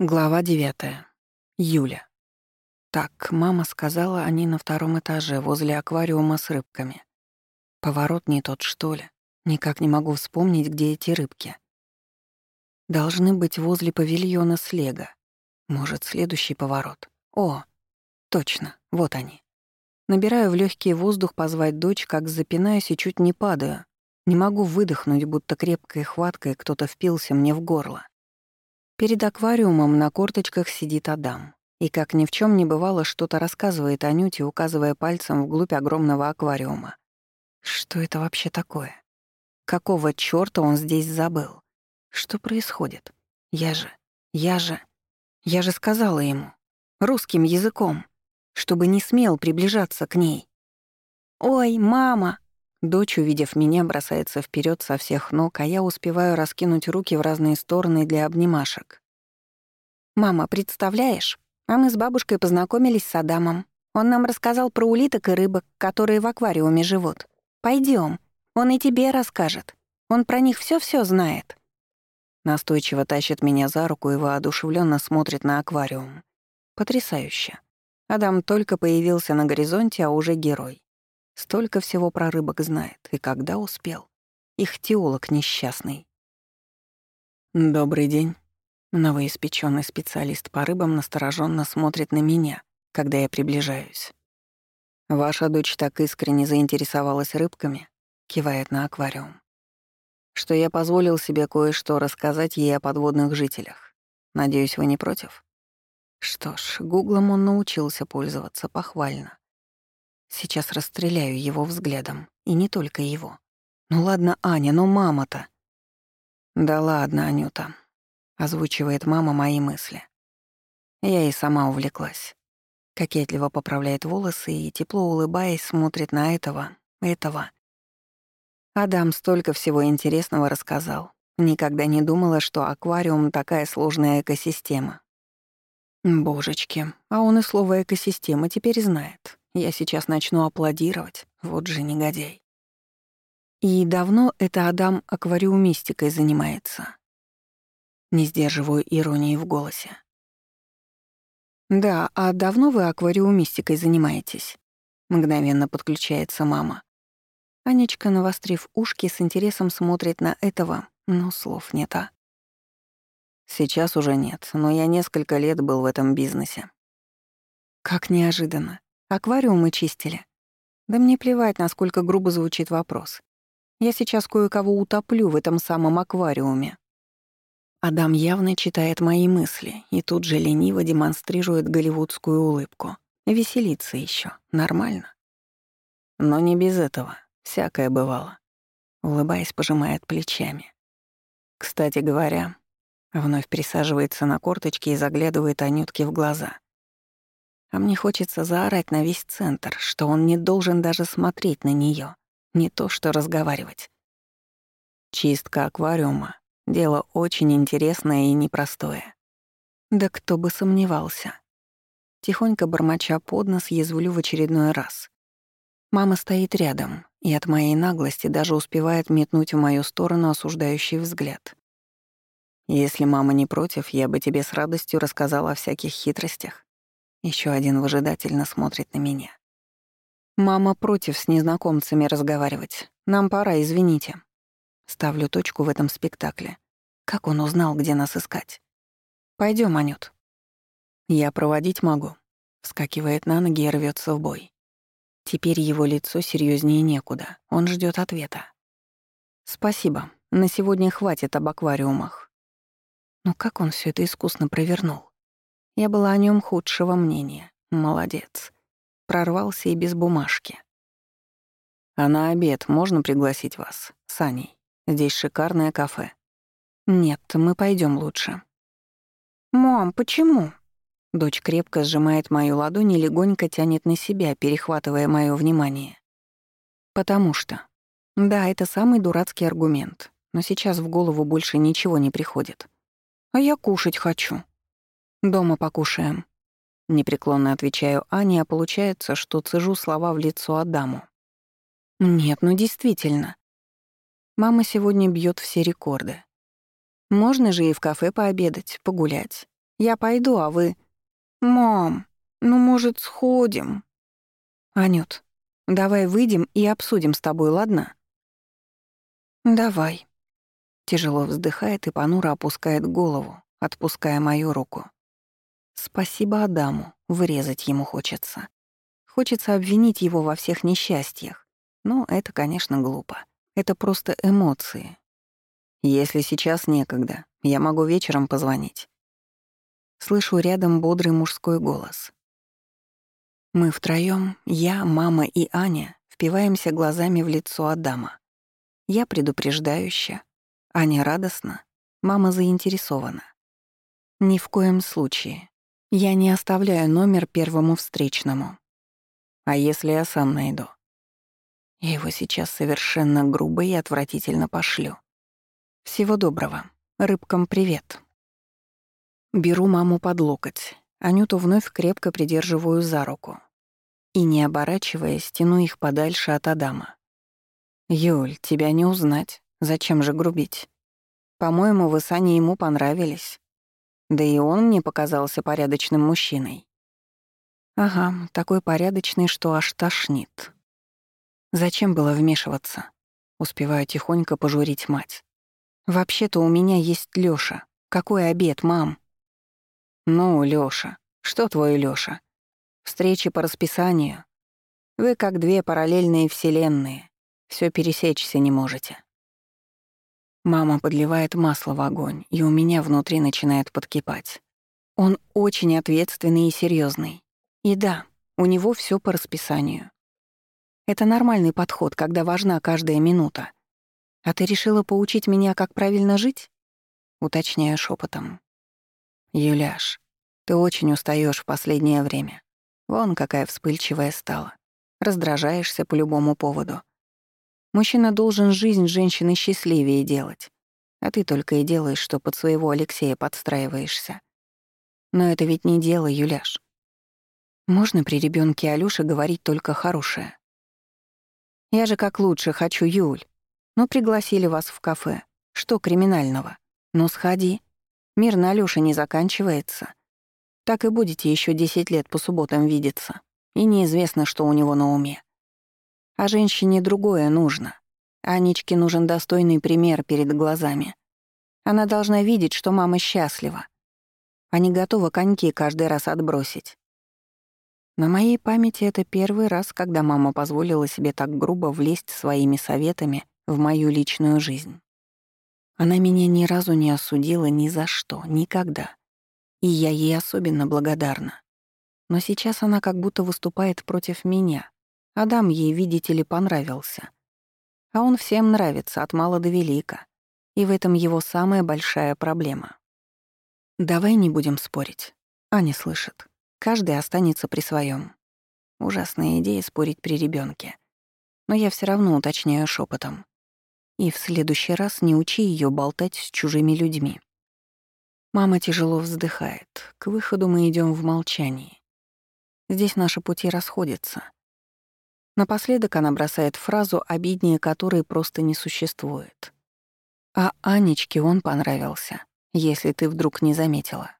Глава 9. Юля. Так, мама сказала, они на втором этаже, возле аквариума с рыбками. Поворот не тот, что ли? Никак не могу вспомнить, где эти рыбки. Должны быть возле павильона с лего. Может, следующий поворот. О, точно, вот они. Набираю в легкий воздух позвать дочь, как запинаюсь и чуть не падаю. Не могу выдохнуть, будто крепкой хваткой кто-то впился мне в горло. Перед аквариумом на корточках сидит Адам. И как ни в чем не бывало, что-то рассказывает Анюте, указывая пальцем вглубь огромного аквариума. Что это вообще такое? Какого чёрта он здесь забыл? Что происходит? Я же... Я же... Я же сказала ему. Русским языком. Чтобы не смел приближаться к ней. «Ой, мама!» Дочь, увидев меня, бросается вперед со всех ног, а я успеваю раскинуть руки в разные стороны для обнимашек. «Мама, представляешь? А мы с бабушкой познакомились с Адамом. Он нам рассказал про улиток и рыбок, которые в аквариуме живут. Пойдем, он и тебе расскажет. Он про них все все знает». Настойчиво тащит меня за руку и воодушевленно смотрит на аквариум. Потрясающе. Адам только появился на горизонте, а уже герой. Столько всего про рыбок знает. И когда успел? Их теолог несчастный. «Добрый день». Новоиспечённый специалист по рыбам настороженно смотрит на меня, когда я приближаюсь. «Ваша дочь так искренне заинтересовалась рыбками», — кивает на аквариум, «что я позволил себе кое-что рассказать ей о подводных жителях. Надеюсь, вы не против?» Что ж, гуглом он научился пользоваться похвально. Сейчас расстреляю его взглядом. И не только его. Ну ладно, Аня, но мама-то... Да ладно, Анюта. Озвучивает мама мои мысли. Я и сама увлеклась. Кокетливо поправляет волосы и, тепло улыбаясь, смотрит на этого, этого. Адам столько всего интересного рассказал. Никогда не думала, что аквариум — такая сложная экосистема. Божечки, а он и слово «экосистема» теперь знает. Я сейчас начну аплодировать. Вот же негодяй. И давно это Адам аквариумистикой занимается. Не сдерживаю иронии в голосе. «Да, а давно вы аквариумистикой занимаетесь?» Мгновенно подключается мама. Анечка, навострив ушки, с интересом смотрит на этого, но слов нет, а. Сейчас уже нет, но я несколько лет был в этом бизнесе. Как неожиданно. Аквариумы чистили. Да мне плевать, насколько грубо звучит вопрос. Я сейчас кое-кого утоплю в этом самом аквариуме. Адам явно читает мои мысли и тут же лениво демонстрирует голливудскую улыбку. Веселится еще, нормально. Но не без этого, всякое бывало. Улыбаясь, пожимает плечами. Кстати говоря, вновь присаживается на корточки и заглядывает Анютке в глаза. А мне хочется заорать на весь центр, что он не должен даже смотреть на нее, не то что разговаривать. Чистка аквариума — дело очень интересное и непростое. Да кто бы сомневался. Тихонько бормоча под нос, язвлю в очередной раз. Мама стоит рядом и от моей наглости даже успевает метнуть в мою сторону осуждающий взгляд. Если мама не против, я бы тебе с радостью рассказала о всяких хитростях, еще один выжидательно смотрит на меня. «Мама против с незнакомцами разговаривать. Нам пора, извините». Ставлю точку в этом спектакле. Как он узнал, где нас искать? Пойдем, Анют». «Я проводить могу». Вскакивает на ноги и рвется в бой. Теперь его лицо серьезнее некуда. Он ждет ответа. «Спасибо. На сегодня хватит об аквариумах». Но как он все это искусно провернул? Я была о нем худшего мнения. Молодец. Прорвался и без бумажки. А на обед можно пригласить вас, с Аней? Здесь шикарное кафе. Нет, мы пойдем лучше. Мам, почему? Дочь крепко сжимает мою ладонь и легонько тянет на себя, перехватывая мое внимание. Потому что. Да, это самый дурацкий аргумент, но сейчас в голову больше ничего не приходит. А я кушать хочу. «Дома покушаем». Непреклонно отвечаю Ане, а получается, что цежу слова в лицо Адаму. «Нет, ну действительно. Мама сегодня бьет все рекорды. Можно же и в кафе пообедать, погулять. Я пойду, а вы... Мам, ну, может, сходим? Анют, давай выйдем и обсудим с тобой, ладно? Давай. Тяжело вздыхает и понуро опускает голову, отпуская мою руку. Спасибо Адаму, вырезать ему хочется. Хочется обвинить его во всех несчастьях. Но это, конечно, глупо. Это просто эмоции. Если сейчас некогда, я могу вечером позвонить. Слышу рядом бодрый мужской голос. Мы втроём, я, мама и Аня, впиваемся глазами в лицо Адама. Я предупреждающе, Аня радостна, мама заинтересована. Ни в коем случае. Я не оставляю номер первому встречному. А если я сам найду? Я его сейчас совершенно грубо и отвратительно пошлю. Всего доброго. Рыбкам привет. Беру маму под локоть. Анюту вновь крепко придерживаю за руку. И, не оборачиваясь, тяну их подальше от Адама. «Юль, тебя не узнать. Зачем же грубить? По-моему, вы с Аней ему понравились. Да и он мне показался порядочным мужчиной. Ага, такой порядочный, что аж тошнит. Зачем было вмешиваться? Успеваю тихонько пожурить мать. Вообще-то у меня есть Лёша. Какой обед, мам? Ну, Лёша. Что твой Лёша? Встречи по расписанию. Вы как две параллельные вселенные. Всё пересечься не можете. Мама подливает масло в огонь, и у меня внутри начинает подкипать. Он очень ответственный и серьезный. И да, у него все по расписанию. Это нормальный подход, когда важна каждая минута. А ты решила поучить меня, как правильно жить? Уточняю шепотом. Юляш, ты очень устаешь в последнее время. Вон какая вспыльчивая стала. Раздражаешься по любому поводу. Мужчина должен жизнь женщины счастливее делать. А ты только и делаешь, что под своего Алексея подстраиваешься. Но это ведь не дело, Юляш. Можно при ребенке Алёше говорить только хорошее. Я же как лучше хочу, Юль. Ну, пригласили вас в кафе. Что криминального? Ну, сходи. Мир на Алёше не заканчивается. Так и будете еще 10 лет по субботам видеться. И неизвестно, что у него на уме. А женщине другое нужно. Анечке нужен достойный пример перед глазами. Она должна видеть, что мама счастлива, а не готова коньки каждый раз отбросить. На моей памяти это первый раз, когда мама позволила себе так грубо влезть своими советами в мою личную жизнь. Она меня ни разу не осудила ни за что, никогда. И я ей особенно благодарна. Но сейчас она как будто выступает против меня, Адам ей, видите ли, понравился. А он всем нравится, от мала до велика. И в этом его самая большая проблема. Давай не будем спорить. Аня слышит. Каждый останется при своем. Ужасная идея спорить при ребенке. Но я все равно уточняю шепотом. И в следующий раз не учи ее болтать с чужими людьми. Мама тяжело вздыхает. К выходу мы идем в молчании. Здесь наши пути расходятся. Напоследок она бросает фразу, обиднее которой просто не существует. А Анечке он понравился, если ты вдруг не заметила.